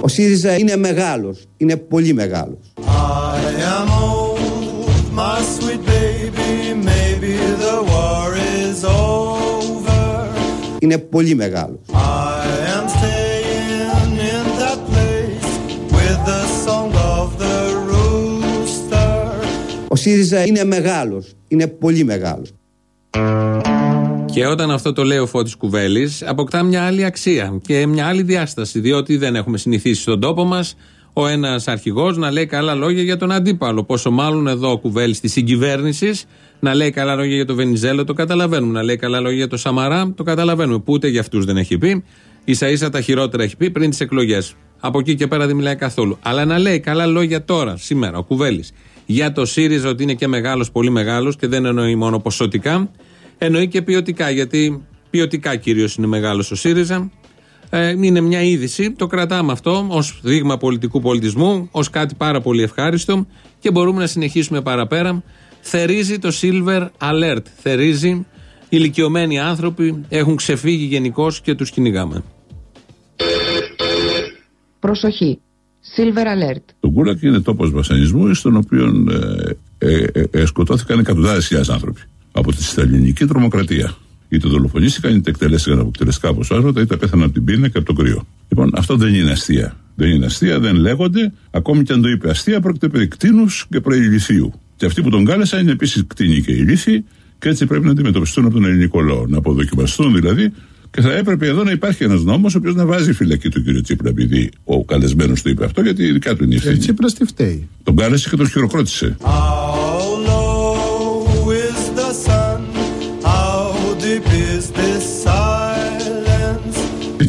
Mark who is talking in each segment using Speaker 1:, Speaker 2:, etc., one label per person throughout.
Speaker 1: Ο ΣΥΡΙΖΑ είναι μεγάλος, είναι πολύ μεγάλος. Είναι πολύ μεγάλος. ΣΥΡΙΖΑ είναι μεγάλος, είναι πολύ μεγάλος.
Speaker 2: Και όταν αυτό το λέει ο Φώτης Κουβέλης αποκτά μια άλλη αξία και μια άλλη διάσταση διότι δεν έχουμε συνηθίσει στον τόπο μας ο ένας αρχηγός να λέει καλά λόγια για τον αντίπαλο πόσο μάλλον εδώ ο Κουβέλης της συγκυβέρνησης να λέει καλά λόγια για τον Βενιζέλο το καταλαβαίνουμε να λέει καλά λόγια για τον Σαμαρά το καταλαβαίνουμε που ούτε για αυτούς δεν έχει πει. Ίσα ίσα τα χειρότερα έχει πει πριν τις εκλογές. Από εκεί και πέρα δεν μιλάει καθόλου. Αλλά να λέει καλά λόγια τώρα σήμερα ο Κουβέλης για το ΣΥΡΙΖΑ ότι είναι και μεγάλος πολύ μεγάλος και δεν εννοεί μόνο ποσοτικά εννοεί και ποιοτικά, γιατί ποιοτικά κυρίως είναι μεγάλος ο ΣΥΡΙΖΑ. Ε, είναι μια είδηση, το κρατάμε αυτό ως δείγμα πολιτικού πολιτισμού, ως κάτι πάρα πολύ ευχάριστο και μπορούμε να συνεχίσουμε παραπέρα. Θερίζει το Silver Alert. Θερίζει. Ηλικιωμένοι άνθρωποι έχουν ξεφύγει γενικώς και τους κυνηγάμε.
Speaker 3: Προσοχή. Silver Alert.
Speaker 4: Το Γκούλακ είναι τόπος βασανισμού, στον οποίο ε, ε, ε, ε σκοτώθηκαν εκατοντάδες χιλιάδες άνθρωποι από τη σταλινική τρομοκρατία. Είτε δολοφονήθηκαν, είτε εκτελέστηκαν από εκτελεστικά ποσότητα, είτε πέθαναν από την πείνα και από το κρύο. Λοιπόν, αυτό δεν είναι αστεία. Δεν είναι αστεία, δεν λέγονται. Ακόμη και αν το είπε αστεία, πρόκειται περί κτίνους και προηληθείου. Και αυτοί που τον κάλεσαν είναι επίσης κτίνοι και ηλίθιοι, και έτσι πρέπει να αντιμετωπιστούν από τον ελληνικό λαό. Να αποδοκιμαστούν δηλαδή και θα έπρεπε εδώ να υπάρχει ένας νόμος ο οποίος να βάζει φυλακή του κ. Τσίπρα, επειδή ο καλεσμένος του είπε αυτό, γιατί ειδικά του είναι η ευθύνη.
Speaker 5: Τσίπρα τι φταίει.
Speaker 4: Τον κάλεσε και τον χειροκρότησε.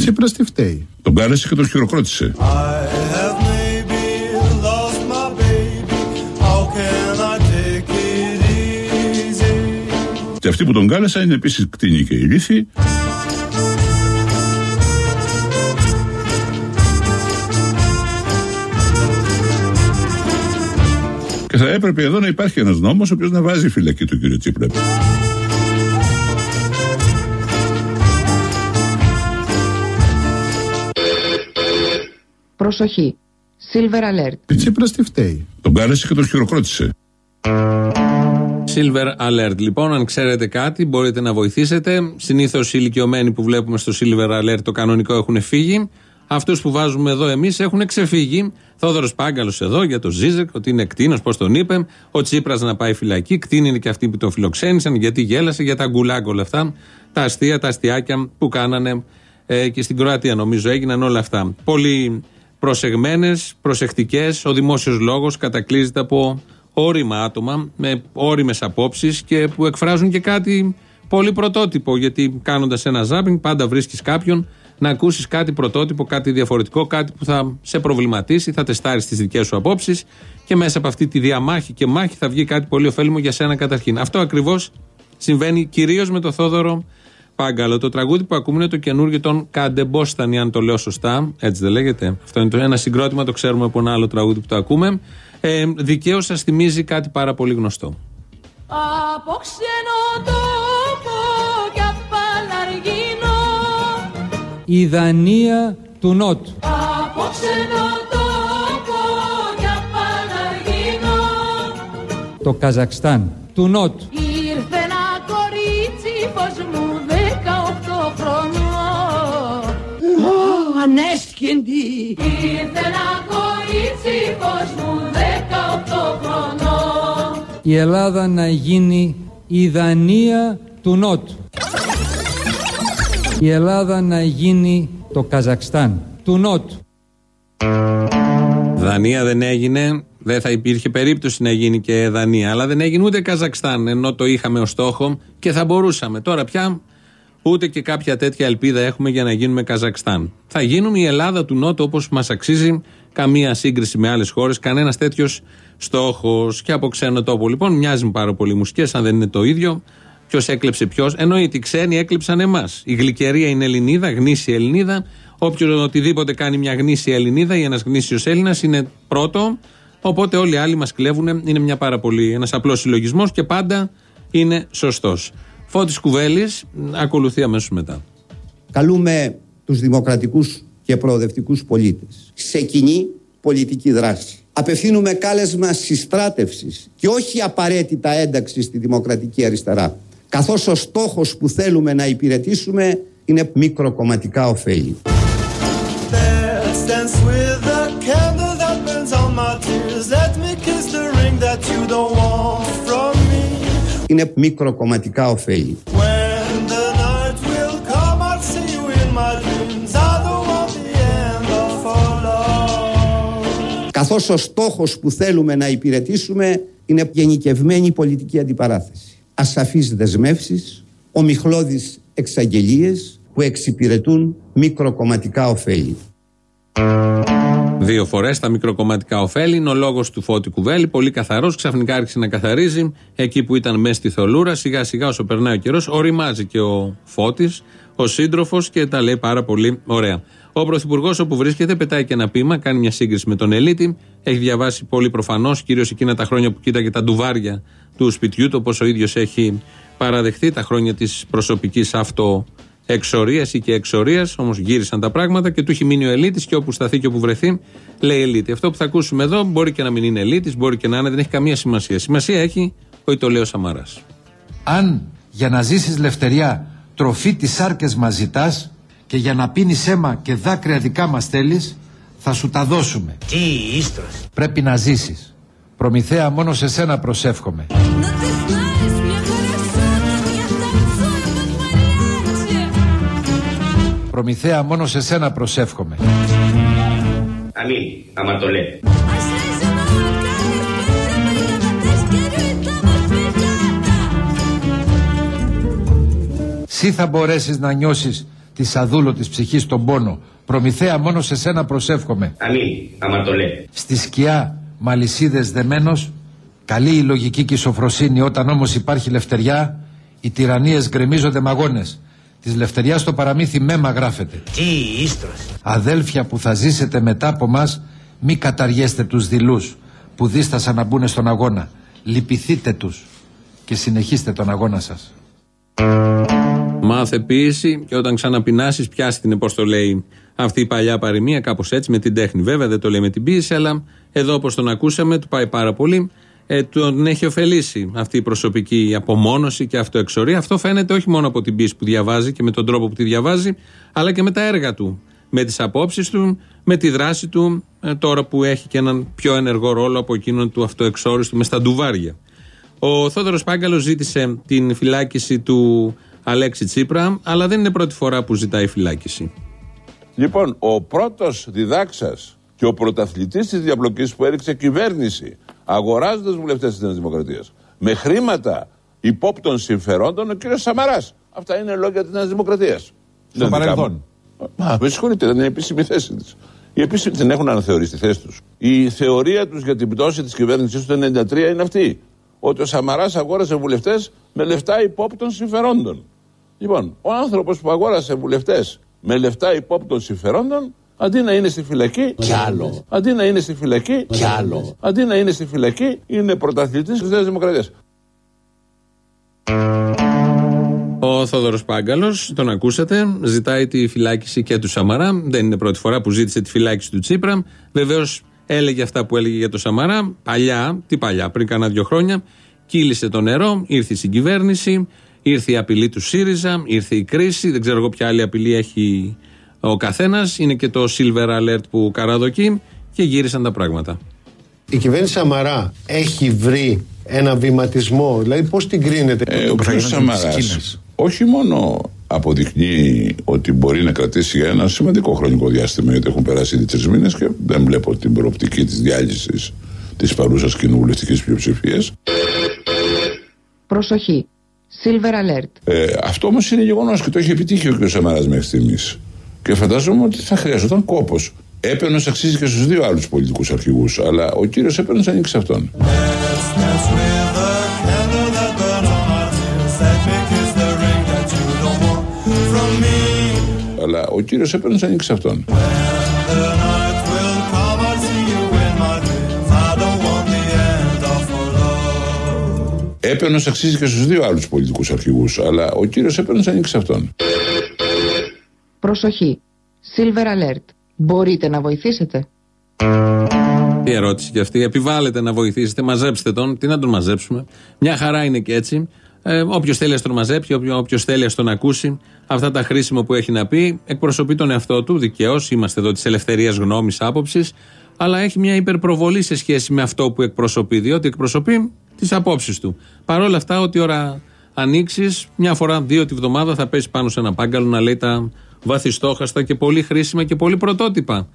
Speaker 5: Τσίπρας τι φταίει.
Speaker 4: Τον κάλεσε και τον χειροκρότησε. Και αυτοί που τον κάλεσαν είναι επίσης κτίνοι και ηλίθιοι. Θα έπρεπε εδώ να υπάρχει ένας νόμος ο οποίος να βάζει φυλακή του κύριο Τσίπρα.
Speaker 3: Προσοχή. Silver Alert.
Speaker 5: Η Τσίπρας τι φταίει.
Speaker 4: Τον κάλεσε και τον χειροκρότησε.
Speaker 2: Silver Alert. Λοιπόν, αν ξέρετε κάτι, μπορείτε να βοηθήσετε. Συνήθως οι ηλικιωμένοι που βλέπουμε στο Silver Alert το κανονικό έχουν φύγει. Αυτούς που βάζουμε εδώ εμείς έχουν ξεφύγει. Θόδωρος Πάγκαλος εδώ για το Ζίζεκ, ότι είναι κτίνος, πώς τον είπε. Ο Τσίπρας να πάει φυλακή. Κτίνη είναι και αυτοί που τον φιλοξένησαν, γιατί γέλασε για τα γκουλάγκ όλα αυτά. Τα αστεία, τα αστιάκια που κάνανε ε, και στην Κροατία νομίζω έγιναν όλα αυτά. Πολύ προσεγμένες, προσεκτικές. Ο δημόσιος λόγος κατακλείζεται από όριμα άτομα με όριμες απόψεις και που εκφράζουν και κάτι πολύ πρωτότυπο. Γιατί κάνοντας ένα ζάπινγκ, πάντα βρίσκεις κάποιον να ακούσεις κάτι πρωτότυπο, κάτι διαφορετικό, κάτι που θα σε προβληματίσει, θα τεστάρεις τις δικές σου απόψεις και μέσα από αυτή τη διαμάχη και μάχη θα βγει κάτι πολύ ωφέλιμο για σένα καταρχήν. Αυτό ακριβώς συμβαίνει κυρίως με το Θόδωρο Πάγκαλο. Το τραγούδι που ακούμε είναι το καινούργιο των Καντεμπόστανη, αν το λέω σωστά. Έτσι δεν λέγεται. Αυτό είναι το ένα συγκρότημα, το ξέρουμε από ένα άλλο τραγούδι που το ακούμε. Ε, Δικαίως σας θυμίζει κάτι πάρα πολύ γνωστό. Από ξενοτόπο
Speaker 5: Η Δανία του Νότου.
Speaker 2: Από ξενοτόπο και απαλαργίνο
Speaker 5: Το Καζακστάν του Νότου.
Speaker 2: Ήρθε ένα κορίτσι φως μου ανέσχυντη. Ήρθε ένα κορίτσι πως μου 18 χρονών.
Speaker 5: Η Ελλάδα να γίνει η Δανία του Νότου Η Ελλάδα να γίνει το Καζακστάν του Νότου
Speaker 2: Δανία δεν έγινε, δεν θα υπήρχε περίπτωση να γίνει και Δανία, αλλά δεν έγινε ούτε Καζακστάν, ενώ το είχαμε ως στόχο και θα μπορούσαμε. Τώρα πια Ούτε και κάποια τέτοια ελπίδα έχουμε για να γίνουμε Καζακστάν. Θα γίνουμε η Ελλάδα του Νότου όπως μας αξίζει, καμία σύγκριση με άλλες χώρες, κανένας τέτοιος στόχος και από ξένο τόπο. Λοιπόν, μοιάζουν πάρα πολύ μουσικές, αν δεν είναι το ίδιο. Ποιος έκλεψε ποιος. Εννοείται, οι ξένοι έκλεψαν εμάς. Η γλυκερία είναι Ελληνίδα, γνήσια Ελληνίδα. Όποιο οτιδήποτε κάνει μια γνήσια Ελληνίδα ή ένας γνήσιος Έλληνας είναι πρώτο. Οπότε όλοι οι άλλοι μας κλέβουν. Είναι μια πάρα πολύ, ένας απλός συλλογισμός και πάντα είναι σωστός. Φώτης Κουβέλης ακολουθεί αμέσως μετά.
Speaker 1: Καλούμε τους δημοκρατικούς και προοδευτικούς πολίτες σε κοινή πολιτική δράση. Απευθύνουμε κάλεσμα συστράτευσης και όχι απαραίτητα ένταξης στη δημοκρατική αριστερά. Καθώς ο στόχος που θέλουμε να υπηρετήσουμε είναι μικροκομματικά ωφέλη. Είναι μικροκομματικά ωφέλη. Καθώς ο στόχος που θέλουμε να υπηρετήσουμε είναι γενικευμένη πολιτική αντιπαράθεση. Ασαφείς δεσμεύσεις, ομιχλώδεις εξαγγελίες που εξυπηρετούν μικροκομματικά ωφέλη.
Speaker 2: Δύο φορές τα μικροκομματικά ωφέλη είναι ο λόγος του Φώτη Κουβέλη. Πολύ καθαρός. Ξαφνικά άρχισε να καθαρίζει. Εκεί που ήταν μέσα στη θολούρα, σιγά σιγά όσο περνάει ο καιρός, οριμάζει και ο Φώτης, ο σύντροφος και τα λέει πάρα πολύ ωραία. Ο Πρωθυπουργός, όπου βρίσκεται, πετάει και ένα πείμα, κάνει μια σύγκριση με τον Ελίτη. Έχει διαβάσει πολύ προφανώς, κυρίως εκείνα τα χρόνια που κοίταγε τα ντουβάρια του σπιτιού του, όπως ο ίδιος έχει παραδεχθεί, τα χρόνια της προσωπικής αυτοεξορίας ή και εξορίας. Όμως γύρισαν τα πράγματα και του έχει μείνει ο Ελίτης και όπου σταθεί και όπου βρεθεί, λέει Ελίτη. Αυτό που θα ακούσουμε εδώ μπορεί και να μην είναι Ελίτης, μπορεί και να είναι, δεν έχει καμία σημασία. Σημασία έχει ο Ιτωλέος Σαμαράς.
Speaker 6: Αν για να ζήσεις λευτεριά τροφή της άρκε μας ζητάς, και για να πίνει αίμα και δάκρυα δικά μας θέλεις, θα σου τα δώσουμε.
Speaker 7: Τι ίστρος.
Speaker 6: Πρέπει να ζήσεις. Προμηθέα μόνο σε σένα προσεύχομαι. Προμηθέα μόνο σε σένα προσεύχομαι.
Speaker 7: Αμήν, άμα το λέει.
Speaker 6: Σύ θα μπορέσεις να νιώσεις τη σαδούλο της ψυχής τον πόνο. Προμηθέα μόνο σε σένα προσεύχομαι.
Speaker 7: Αμήν, άμα το λέει.
Speaker 6: Στη σκιά μαλισίδες δεμένος, καλή η λογική και η σοφροσύνη όταν όμως υπάρχει λευτεριά, οι τυραννίες γκρεμίζονται μαγώνες. Της λευτεριάς το παραμύθι μέμα γράφεται.
Speaker 7: Τι ίστρος.
Speaker 6: Αδέλφια που θα ζήσετε μετά από μας, μη καταργέστε τους δειλούς που δίστασαν να μπουν στον αγώνα. Λυπηθείτε τους και συνεχίστε τον αγώνα σας.
Speaker 2: Μάθε ποιήση και όταν ξαναπεινάσει, πιάσει την, πώ το λέει αυτή η παλιά παροιμία, κάπως έτσι, με την τέχνη. Βέβαια δεν το λέει με την ποιήση, αλλά εδώ όπως τον ακούσαμε, του πάει πάρα πολύ. Ε, τον έχει ωφελήσει αυτή η προσωπική απομόνωση και αυτοεξορία. Αυτό φαίνεται όχι μόνο από την ποιήση που διαβάζει και με τον τρόπο που τη διαβάζει, αλλά και με τα έργα του. Με τις απόψεις του, με τη δράση του, ε, τώρα που έχει και έναν πιο ενεργό ρόλο από εκείνον του αυτοεξόριστου μες στα ντουβάρια. Ο Θόδωρος Πάγκαλος ζήτησε την φυλάκιση του Αλέξη Τσίπρα, αλλά δεν είναι πρώτη φορά που ζητάει φυλάκιση.
Speaker 4: Λοιπόν, ο πρώτος διδάξας και ο πρωταθλητής της διαπλοκής που έριξε κυβέρνηση, αγοράζοντας βουλευτές της Νέας Δημοκρατίας, με χρήματα υπόπτων συμφερόντων, ο κύριος Σαμαράς. Αυτά είναι λόγια της Νέας Δημοκρατίας.
Speaker 6: Στο παρελθόν.
Speaker 4: Μα με συγχωρείτε, δεν είναι επίσημη θέση της. Οι επίσημοι δεν έχουν αναθεωρήσει τη θέση τους. Η θεωρία τους για την πτώση της κυβέρνηση του 1993 είναι αυτή. Ότι ο Σαμαράς αγόρασε βουλευτές με λεφτά υπόπτων συμφερόντων. Λοιπόν, ο άνθρωπος που αγόρασε βουλευτές με λεφτά υπόπτων συμφερόντων, αντί να είναι στη φυλακή.
Speaker 7: Κι άλλο.
Speaker 4: Αντί να είναι στη φυλακή.
Speaker 7: Κι άλλος.
Speaker 4: Αντί να είναι στη φυλακή, είναι πρωταθλητής της Νέας Δημοκρατίας.
Speaker 2: Ο Θόδωρος Πάγκαλος, τον ακούσατε, ζητάει τη φυλάκιση και του Σαμαρά. Δεν είναι πρώτη φορά που ζήτησε τη φυλάκιση του Τσίπρα. Βεβαίως έλεγε αυτά που έλεγε για το Σαμαρά. Παλιά, τι παλιά, πριν κάνα δύο χρόνια. Κύλησε το νερό, ήρθε η συγκυβέρνηση, ήρθε η απειλή του ΣΥΡΙΖΑ, ήρθε η κρίση. Δεν ξέρω εγώ ποια άλλη απειλή έχει ο καθένας. Είναι και το silver alert που καραδοκεί και γύρισαν τα πράγματα.
Speaker 8: Η κυβέρνηση Σαμαρά έχει βρει ένα βηματισμό, δηλαδή πώς την κρίνεται.
Speaker 4: Ε, ο κ. Σαμαράς όχι μόνο αποδεικνύει ότι μπορεί να κρατήσει για ένα σημαντικό χρονικό διάστημα, γιατί έχουν περάσει ήδη τρεις μήνες και δεν βλέπω την προοπτική της διάλυσης της παρούσας κοινοβουλευτικής πλειοψηφίας.
Speaker 3: Προσοχή. Silver Alert.
Speaker 4: Ε, αυτό όμως είναι γεγονός και το έχει επιτύχει ο κ. Σαμαράς μέχρι στιγμής. Και φαντάζομαι ότι θα χρειαζόταν κόπος. Έπαινο αξίζει και στους δύο άλλους πολιτικούς αρχηγούς, αλλά ο κύριος Έπαινο ανήκει σε αυτόν. Αλλά ο κύριος Έπαινο ανήκει σε αυτόν. Έπαινο αξίζει και στους δύο άλλους πολιτικούς αρχηγούς, αλλά ο κύριος Έπαινο ανήκει σε αυτόν.
Speaker 3: Προσοχή. Silver Alert. Μπορείτε να βοηθήσετε.
Speaker 2: Τι ερώτηση κι αυτή. Επιβάλλεται να βοηθήσετε, μαζέψτε τον. Τι να τον μαζέψουμε; Μια χαρά είναι και έτσι. Ε, όποιος θέλει να τον μαζέψει, όποιο θέλει να τον ακούσει, αυτά τα χρήσιμα που έχει να πει, εκπροσωπεί τον εαυτό του. Δικαίως, είμαστε εδώ της ελευθερίας γνώμης, άποψης. Αλλά έχει μια υπερπροβολή σε σχέση με αυτό που εκπροσωπεί, διότι εκπροσωπεί τις απόψεις του. Παρ' όλα αυτά, ό,τι ώρα ανοίξεις, μια φορά, δύο τη βδομάδα θα πέσει πάνω σε ένα πάγκαλο να λέει τα βαθιστόχαστα και πολύ χρήσιμα και πολύ πρωτότυπα.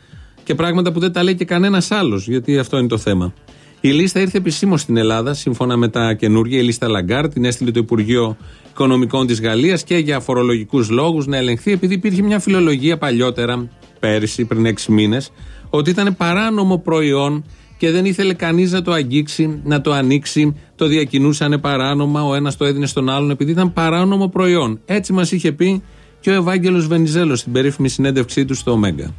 Speaker 2: Και πράγματα που δεν τα λέει και κανένας άλλος, γιατί αυτό είναι το θέμα. Η λίστα ήρθε επισήμως στην Ελλάδα, σύμφωνα με τα καινούργια. Η λίστα Λαγκάρ την έστειλε το Υπουργείο Οικονομικών της Γαλλίας και για φορολογικούς λόγους να ελεγχθεί, επειδή υπήρχε μια φιλολογία παλιότερα, πέρυσι, πριν έξι μήνες, ότι ήταν παράνομο προϊόν και δεν ήθελε κανείς να το αγγίξει, να το ανοίξει. Το διακινούσαν παράνομα, ο ένας το έδινε στον άλλον, επειδή ήταν παράνομο προϊόν. Έτσι μας είχε πει και ο Ευάγγελος Βενιζέλος στην περίφημη συνέντευξή του στο Ωμέγα.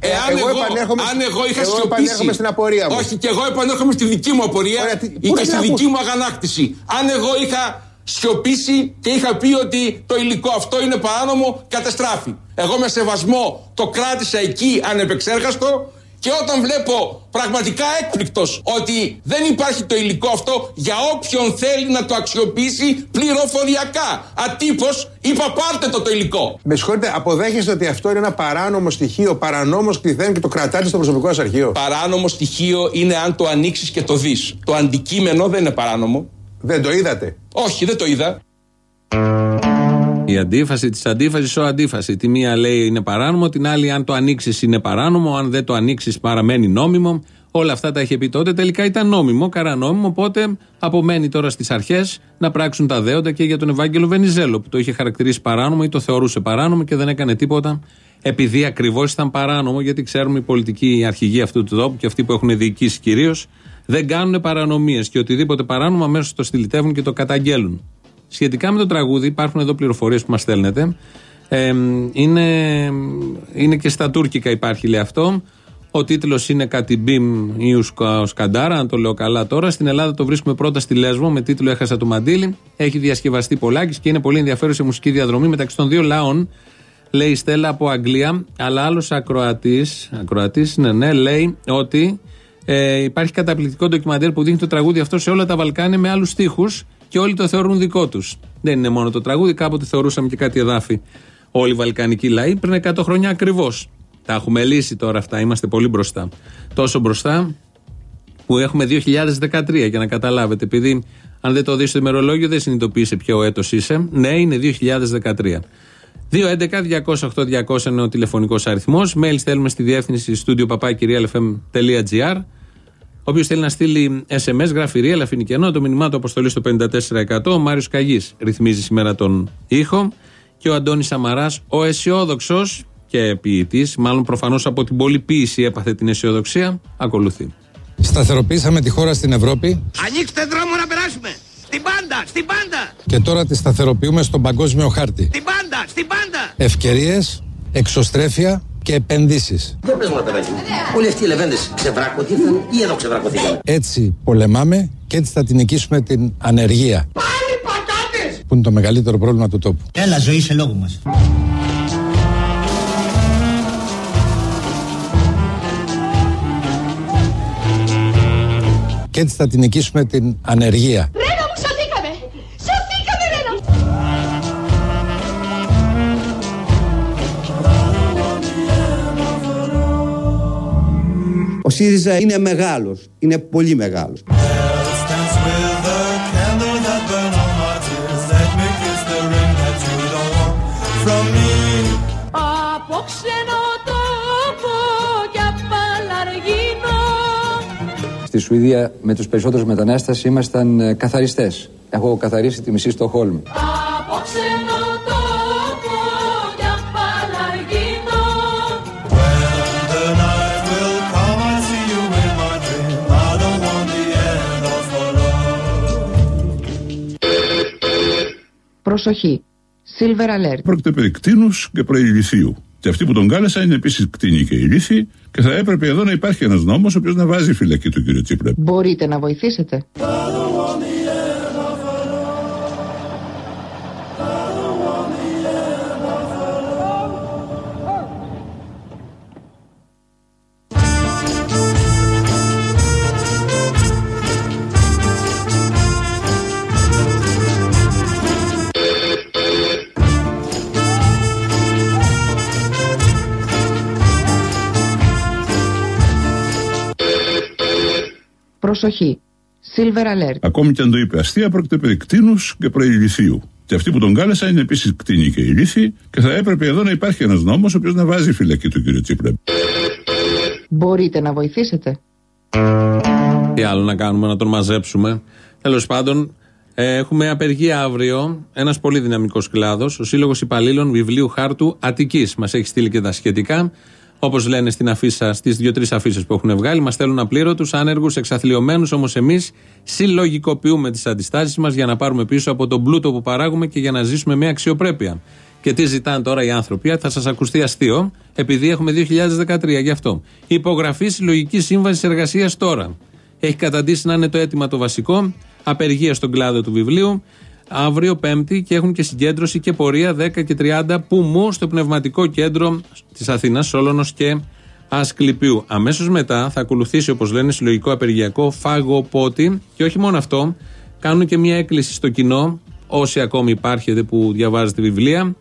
Speaker 9: Εάν εγώ, εγώ, αν εγώ είχα
Speaker 8: εγώ
Speaker 9: σιωπήσει.
Speaker 8: στην απορία μου.
Speaker 9: Όχι, και εγώ επανέρχομαι στη δική μου απορία
Speaker 8: Ωραία, τι-
Speaker 9: ή
Speaker 8: πού
Speaker 9: και
Speaker 8: να
Speaker 9: στη
Speaker 8: ακούς.
Speaker 9: δική μου αγανάκτηση. Αν εγώ είχα σιωπήσει και είχα πει ότι το υλικό αυτό είναι παράνομο, καταστράφει. Εγώ με σεβασμό το κράτησα εκεί ανεπεξέργαστο και όταν βλέπω πραγματικά έκπληκτος ότι δεν υπάρχει το υλικό αυτό για όποιον θέλει να το αξιοποιήσει πληροφοριακά. Ατύπως είπα πάρτε το το υλικό.
Speaker 8: Με συγχωρείτε, αποδέχεστε ότι αυτό είναι ένα παράνομο στοιχείο, παρανόμω κληθέν και το κρατάτε στο προσωπικό σας αρχείο;
Speaker 9: Παράνομο στοιχείο είναι αν το ανοίξεις και το δεις. Το αντικείμενο δεν είναι παράνομο.
Speaker 8: Δεν το είδατε;
Speaker 9: Όχι, δεν το είδα.
Speaker 2: Η αντίφαση της αντίφασης, ο αντίφαση. Τη μία λέει είναι παράνομο, την άλλη, αν το ανοίξεις, είναι παράνομο, αν δεν το ανοίξεις, παραμένει νόμιμο. Όλα αυτά τα είχε πει τότε. Τελικά ήταν νόμιμο, καρανόμιμο. Οπότε απομένει τώρα στις αρχές να πράξουν τα δέοντα και για τον Ευάγγελο Βενιζέλο, που το είχε χαρακτηρίσει παράνομο ή το θεωρούσε παράνομο και δεν έκανε τίποτα, επειδή ακριβώς ήταν παράνομο. Γιατί ξέρουμε οι πολιτικοί αρχηγοί αυτού του τόπου και αυτοί που έχουν διοικήσει κυρίως δεν κάνουν παρανομίες και οτιδήποτε παράνομο αμέσως το στυλιτεύουν και το καταγγέλουν. Σχετικά με το τραγούδι, υπάρχουν εδώ πληροφορίες που μας στέλνετε. Ε, είναι, είναι και στα τουρκικά υπάρχει λέει αυτό. Ο τίτλος είναι Κατιμπίμ ή Σκαντάρα, αν το λέω καλά τώρα. Στην Ελλάδα το βρίσκουμε πρώτα στη Λέσβο με τίτλο Έχασα το μαντίλι. Έχει διασκευαστεί πολλάκις και είναι πολύ ενδιαφέρουσα μουσική διαδρομή μεταξύ των δύο λαών. Λέει η Στέλλα από Αγγλία, αλλά άλλος ακροατής, ακροατής, ναι, ναι, λέει ότι ε, υπάρχει καταπληκτικό ντοκιμαντέρ που δείχνει το τραγούδι αυτό σε όλα τα Βαλκάνια με άλλους στίχους και όλοι το θεωρούν δικό τους. Δεν είναι μόνο το τραγούδι, κάποτε θεωρούσαμε και κάτι εδάφη όλοι οι Βαλκανικοί λαοί πριν 100 χρόνια ακριβώς. Τα έχουμε λύσει τώρα αυτά, είμαστε πολύ μπροστά. Τόσο μπροστά που έχουμε 2013 για να καταλάβετε. Επειδή αν δεν το δεις στο ημερολόγιο, δεν συνειδητοποιεί σε ποιο έτος είσαι. Ναι, είναι 2013. 2.11.208.200 είναι ο τηλεφωνικός αριθμός. Mail στέλνουμε στη διεύθυνση studio papakirialfm.gr. Όποιο θέλει να στείλει SMS, γράφει Real Αφινικενό, το μηνυμά του αποστολής στο 54%. Ο Μάριος Καγής ρυθμίζει σήμερα τον ήχο. Και ο Αντώνης Σαμαράς, ο αισιόδοξος και ποιητής, μάλλον προφανώς από την πολυποίηση έπαθε την αισιοδοξία, ακολουθεί.
Speaker 6: Σταθεροποιήσαμε τη χώρα στην Ευρώπη
Speaker 7: Ανοίξτε δρόμο να περάσουμε. Στην πάντα, στην πάντα,
Speaker 6: και τώρα τη σταθεροποιούμε στον παγκόσμιο χάρτη.
Speaker 7: στην πάντα, στην πάντα.
Speaker 6: Ευκαιρίες, εξωστρέφεια και επενδύσεις.
Speaker 10: Για πες μου ρε παιδάκι μου, όλοι αυτοί οι λεβέντες ξεβράκωθηκαν ή εδώ ξεβράκωθηκαν.
Speaker 6: Έτσι πολεμάμε και έτσι θα την νικήσουμε την ανεργία.
Speaker 7: Πάλι πατάτες.
Speaker 6: Που είναι το μεγαλύτερο πρόβλημα του τόπου.
Speaker 10: Έλα ζωή σε λόγο μας.
Speaker 6: Και έτσι θα την νικήσουμε την ανεργία.
Speaker 1: Ο ΣΥΡΙΖΑ είναι μεγάλος, είναι πολύ μεγάλος.
Speaker 7: Από ξένο τόπο και απαλλαργίνο.
Speaker 5: Στη Σουηδία με τους περισσότερους μετανάστες ήμασταν ε, καθαριστές. Έχω καθαρίσει τη μισή στο Χόλμ.
Speaker 7: Από ξένο
Speaker 3: Προσοχή. Silver Alert.
Speaker 4: Πρόκειται περί κτίνους και προηληθείου. Και αυτοί που τον κάλεσαν είναι επίσης κτίνοι και ηλίθιοι και θα έπρεπε εδώ να υπάρχει ένας νόμος ο οποίος να βάζει φυλακή του κύριο Τσίπρα.
Speaker 3: Μπορείτε να βοηθήσετε. Προσοχή. Silver Alert.
Speaker 4: Ακόμη και αν το είπε αστεία, πρόκειται περί κτίνους και προηληθείου. Και αυτοί που τον κάλεσαν είναι επίσης κτίνοι και ηλίθιοι και θα έπρεπε εδώ να υπάρχει ένας νόμος ο οποίος να βάζει φυλακή τον κύριο Τσίπρα.
Speaker 3: Μπορείτε να βοηθήσετε.
Speaker 2: Τι άλλο να κάνουμε, να τον μαζέψουμε. Τέλος πάντων, ε, έχουμε απεργία αύριο. Ένας πολύ δυναμικός κλάδος, ο Σύλλογος Υπαλλήλων Βιβλίου Χάρτου Αττικής. Μας έχει στείλει και τα σχετικά. Όπως λένε στην αφίσα, στις δύο-τρεις αφήσει που έχουν βγάλει, μας στέλνουν απλήρωτου, άνεργους, εξαθλειωμένους. Όμως εμείς συλλογικοποιούμε τις αντιστάσεις μας για να πάρουμε πίσω από τον πλούτο που παράγουμε και για να ζήσουμε με αξιοπρέπεια. Και τι ζητάνε τώρα οι άνθρωποι, θα σας ακουστεί αστείο, επειδή έχουμε 2013 γι' αυτό. Υπογραφή συλλογική σύμβασης εργασίας τώρα. Έχει καταντήσει να είναι το αίτημα το βασικό. Απεργία στον κλάδο του βιβλίου. Αύριο Πέμπτη και έχουν και συγκέντρωση και πορεία 10 και 30 που μου στο πνευματικό κέντρο της Αθήνας, Σόλωνος και Ασκληπιού. Αμέσως μετά θα ακολουθήσει, όπως λένε, συλλογικό απεργιακό φαγοπότη. Και όχι μόνο αυτό, κάνουν και μια έκκληση στο κοινό, όσοι ακόμη υπάρχετε που διαβάζετε βιβλία,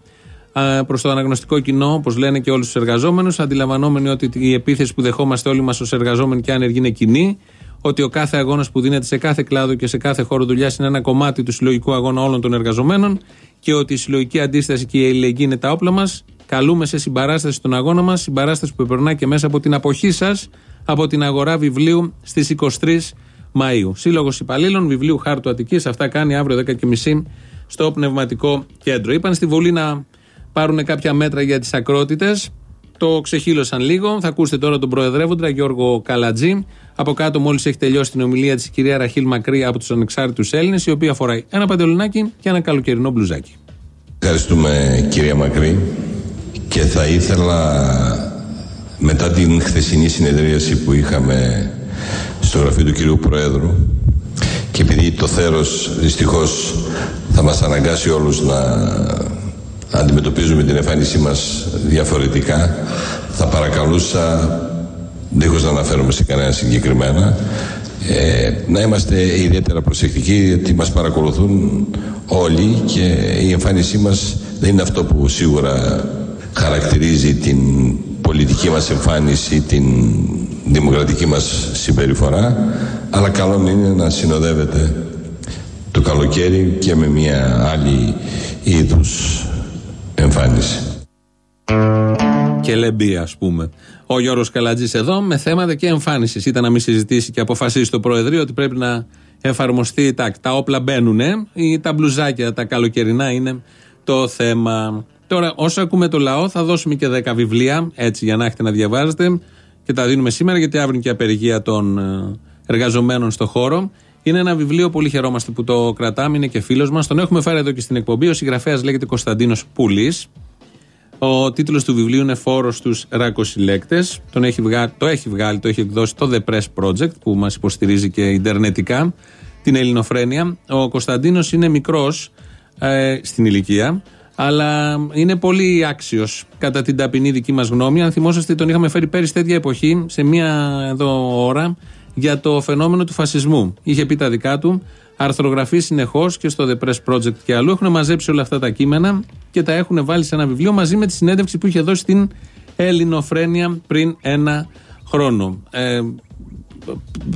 Speaker 2: προς το αναγνωστικό κοινό, όπως λένε και όλους τους εργαζόμενους, αντιλαμβανόμενοι ότι η επίθεση που δεχόμαστε όλοι μας ως εργαζόμενοι και άνεργοι είναι κοινή, ότι ο κάθε αγώνας που δίνεται σε κάθε κλάδο και σε κάθε χώρο δουλειάς είναι ένα κομμάτι του συλλογικού αγώνα όλων των εργαζομένων και ότι η συλλογική αντίσταση και η ελληνική είναι τα όπλα μας. Καλούμε σε συμπαράσταση στον αγώνα μας, συμπαράσταση που περνά και μέσα από την αποχή σας από την αγορά βιβλίου στις 23 Μαου. Σύλλογος Υπαλλήλων Βιβλίου Χάρτου Αττικής. Αυτά κάνει αύριο 10.30 στο πνευματικό κέντρο. Είπαν στη Βουλή να πάρουν κάποια μέτρα για τις ακρότητες. Το ξεχύλωσαν λίγο. Θα ακούσετε τώρα τον Προεδρεύοντα Γιώργο Καλατζή. Από κάτω, μόλις έχει τελειώσει την ομιλία της η κυρία Ραχίλ Μακρύ από τους Ανεξάρτητους Έλληνες, η οποία φοράει ένα παντελονάκι και ένα καλοκαιρινό μπλουζάκι.
Speaker 11: Ευχαριστούμε κυρία Μακρύ και θα ήθελα μετά την χθεσινή συνεδρίαση που είχαμε στο γραφείο του κυρίου Προέδρου και επειδή το θέρος δυστυχώς θα μας αναγκάσει όλους να αντιμετωπίζουμε την εμφάνισή μας διαφορετικά θα παρακαλούσα δίχως να αναφέρομαι σε κανένα συγκεκριμένα ε, να είμαστε ιδιαίτερα προσεκτικοί γιατί μας παρακολουθούν όλοι και η εμφάνισή μας δεν είναι αυτό που σίγουρα χαρακτηρίζει την πολιτική μας εμφάνιση, την δημοκρατική μας συμπεριφορά αλλά καλό είναι να συνοδεύεται το καλοκαίρι και με μια άλλη είδους εμφάνιση.
Speaker 2: Και λεμπή, ας πούμε. Ο Γιώργος Καλατζής εδώ με θέματα και εμφάνισης. Ήταν να μην συζητήσει και αποφασίσει το Προεδρείο ότι πρέπει να εφαρμοστεί. Τα, τα όπλα μπαίνουν, ή τα μπλουζάκια, τα καλοκαιρινά είναι το θέμα. Τώρα, όσο ακούμε το λαό, θα δώσουμε και 10 βιβλία, έτσι για να έχετε να διαβάζετε. Και τα δίνουμε σήμερα, γιατί αύριο και απεργία των ε, εργαζομένων στο χώρο. Είναι ένα βιβλίο, πολύ χαιρόμαστε που το κρατάμε, είναι και φίλος μας. Τον έχουμε φέρει εδώ και στην εκπομπή. Ο συγγραφέας λέγεται Κωνσταντίνος Πούλη. Ο τίτλος του βιβλίου είναι Φόρος στους Ρακοσυλλέκτες. Έχει βγάλει, το έχει βγάλει, το έχει εκδώσει το The Press Project που μας υποστηρίζει και ιντερνετικά την ελληνοφρένεια. Ο Κωνσταντίνος είναι μικρός ε, στην ηλικία, αλλά είναι πολύ άξιος κατά την ταπεινή δική μας γνώμη. Αν θυμόσαστε, τον είχαμε φέρει πέρυσι τέτοια εποχή, σε μία εδώ ώρα, για το φαινόμενο του φασισμού. Είχε πει τα δικά του, αρθρογραφεί συνεχώς και στο The Press Project και αλλού. Έχουν μαζέψει όλα αυτά τα κείμενα και τα έχουν βάλει σε ένα βιβλίο μαζί με τη συνέντευξη που είχε δώσει στην Ελληνοφρένεια πριν ένα χρόνο. Ε,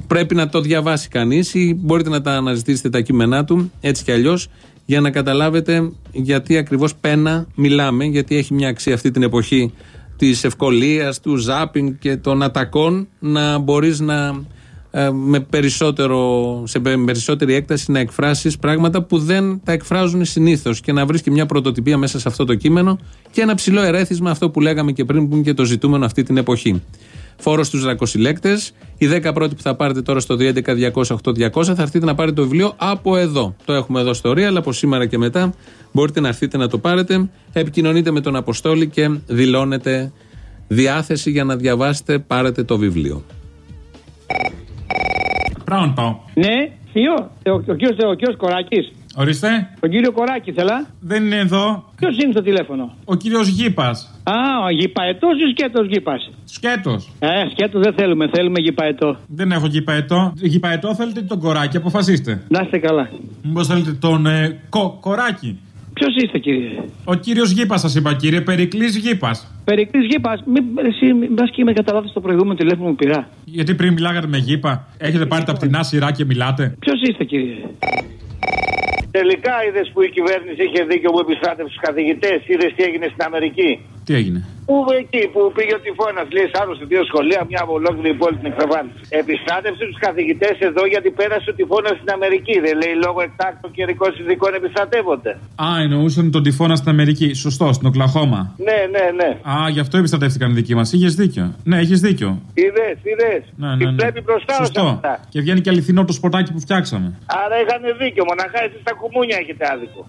Speaker 2: πρέπει να το διαβάσει κανείς ή μπορείτε να τα αναζητήσετε τα κείμενά του έτσι κι αλλιώς για να καταλάβετε γιατί ακριβώς πένα μιλάμε, γιατί έχει μια αξία αυτή την εποχή της ευκολίας, του ζάπινγκ και των ατακών να μπορείς να ε, με περισσότερο, σε περισσότερη έκταση να εκφράσεις πράγματα που δεν τα εκφράζουν συνήθως και να βρεις και μια πρωτοτυπία μέσα σε αυτό το κείμενο και ένα ψηλό ερέθισμα αυτό που λέγαμε και πριν που είναι και το ζητούμενο αυτή την εποχή. Φόρο στους δρακοσυλλέκτε. Οι 10 πρώτοι που θα πάρετε τώρα στο 211-200-8200 θα έρθετε να πάρετε το βιβλίο από εδώ. Το έχουμε εδώ στο Real, από σήμερα και μετά μπορείτε να έρθετε να το πάρετε. Επικοινωνείτε με τον Αποστόλη και δηλώνετε διάθεση για να διαβάσετε. Πάρετε το βιβλίο.
Speaker 12: Μπράουν πάω.
Speaker 13: Ναι, ποιο, ο, ο, κύριος, ο κύριος Κοράκης.
Speaker 12: Ορίστε.
Speaker 13: Τον κύριο Κοράκης θέλα.
Speaker 12: Δεν είναι εδώ.
Speaker 13: Ποιος είναι στο τηλέφωνο;
Speaker 12: Ο κύριος Γήπας.
Speaker 13: Α, ο γηπαετός ή σκέτος γήπας;
Speaker 12: Σκέτος.
Speaker 13: Ε, σκέτος δεν θέλουμε, θέλουμε γηπαετό.
Speaker 12: Δεν έχω γηπαετό. Γηπαετό θέλετε τον Κοράκη, αποφασίστε.
Speaker 13: Να είστε καλά.
Speaker 12: Μήπως θέλετε τον ε, κο, Κοράκη.
Speaker 13: Ποιος είστε, κύριε;
Speaker 12: Ο κύριος Γήπας, σας είπα, κύριε. Περικλής Γήπας.
Speaker 13: Περικλής Γήπας, εσύ μπα και με καταλάβεις το προηγούμενο τηλέφωνο που πειρά.
Speaker 12: Γιατί πριν μιλάγατε με Γήπα, έχετε πάρει τα πτηνά σειρά και μιλάτε.
Speaker 13: Ποιος είστε, κύριε;
Speaker 14: Τελικά είδες που η κυβέρνηση είχε δίκιο που επιστράτευσε του καθηγητές. Είδες τι έγινε στην Αμερική.
Speaker 12: Τι έγινε;
Speaker 14: Πού εκεί που πήγε ο τυφώνας, λέει άρρωστο δύο σχολεία, μια από ολόκληρη πόλη την εξαφάνισε. Επιστράτευσε τους καθηγητές εδώ γιατί πέρασε ο τυφώνας στην Αμερική. Δεν λέει λόγω εκτάκτων καιρικών συνδικών επιστρατεύονται.
Speaker 12: Α, εννοούσαν τον τυφώνα στην Αμερική. Σωστό, στην Οκλαχώμα.
Speaker 14: Ναι, ναι, ναι.
Speaker 12: Α, γι' αυτό επιστρατεύτηκαν οι δικοί μας. Είχες δίκιο. Ναι, έχει δίκιο.
Speaker 14: Είδες, είδες.
Speaker 12: Ναι, ναι, ναι.
Speaker 14: Πρέπει μπροστά
Speaker 12: Σωστό. Και βγαίνει και αληθινό το σποτάκι που φτιάξαμε.
Speaker 14: Άρα είχαν δίκιο. Μοναχά εσείς τα κουμούνια έχετε άδικο.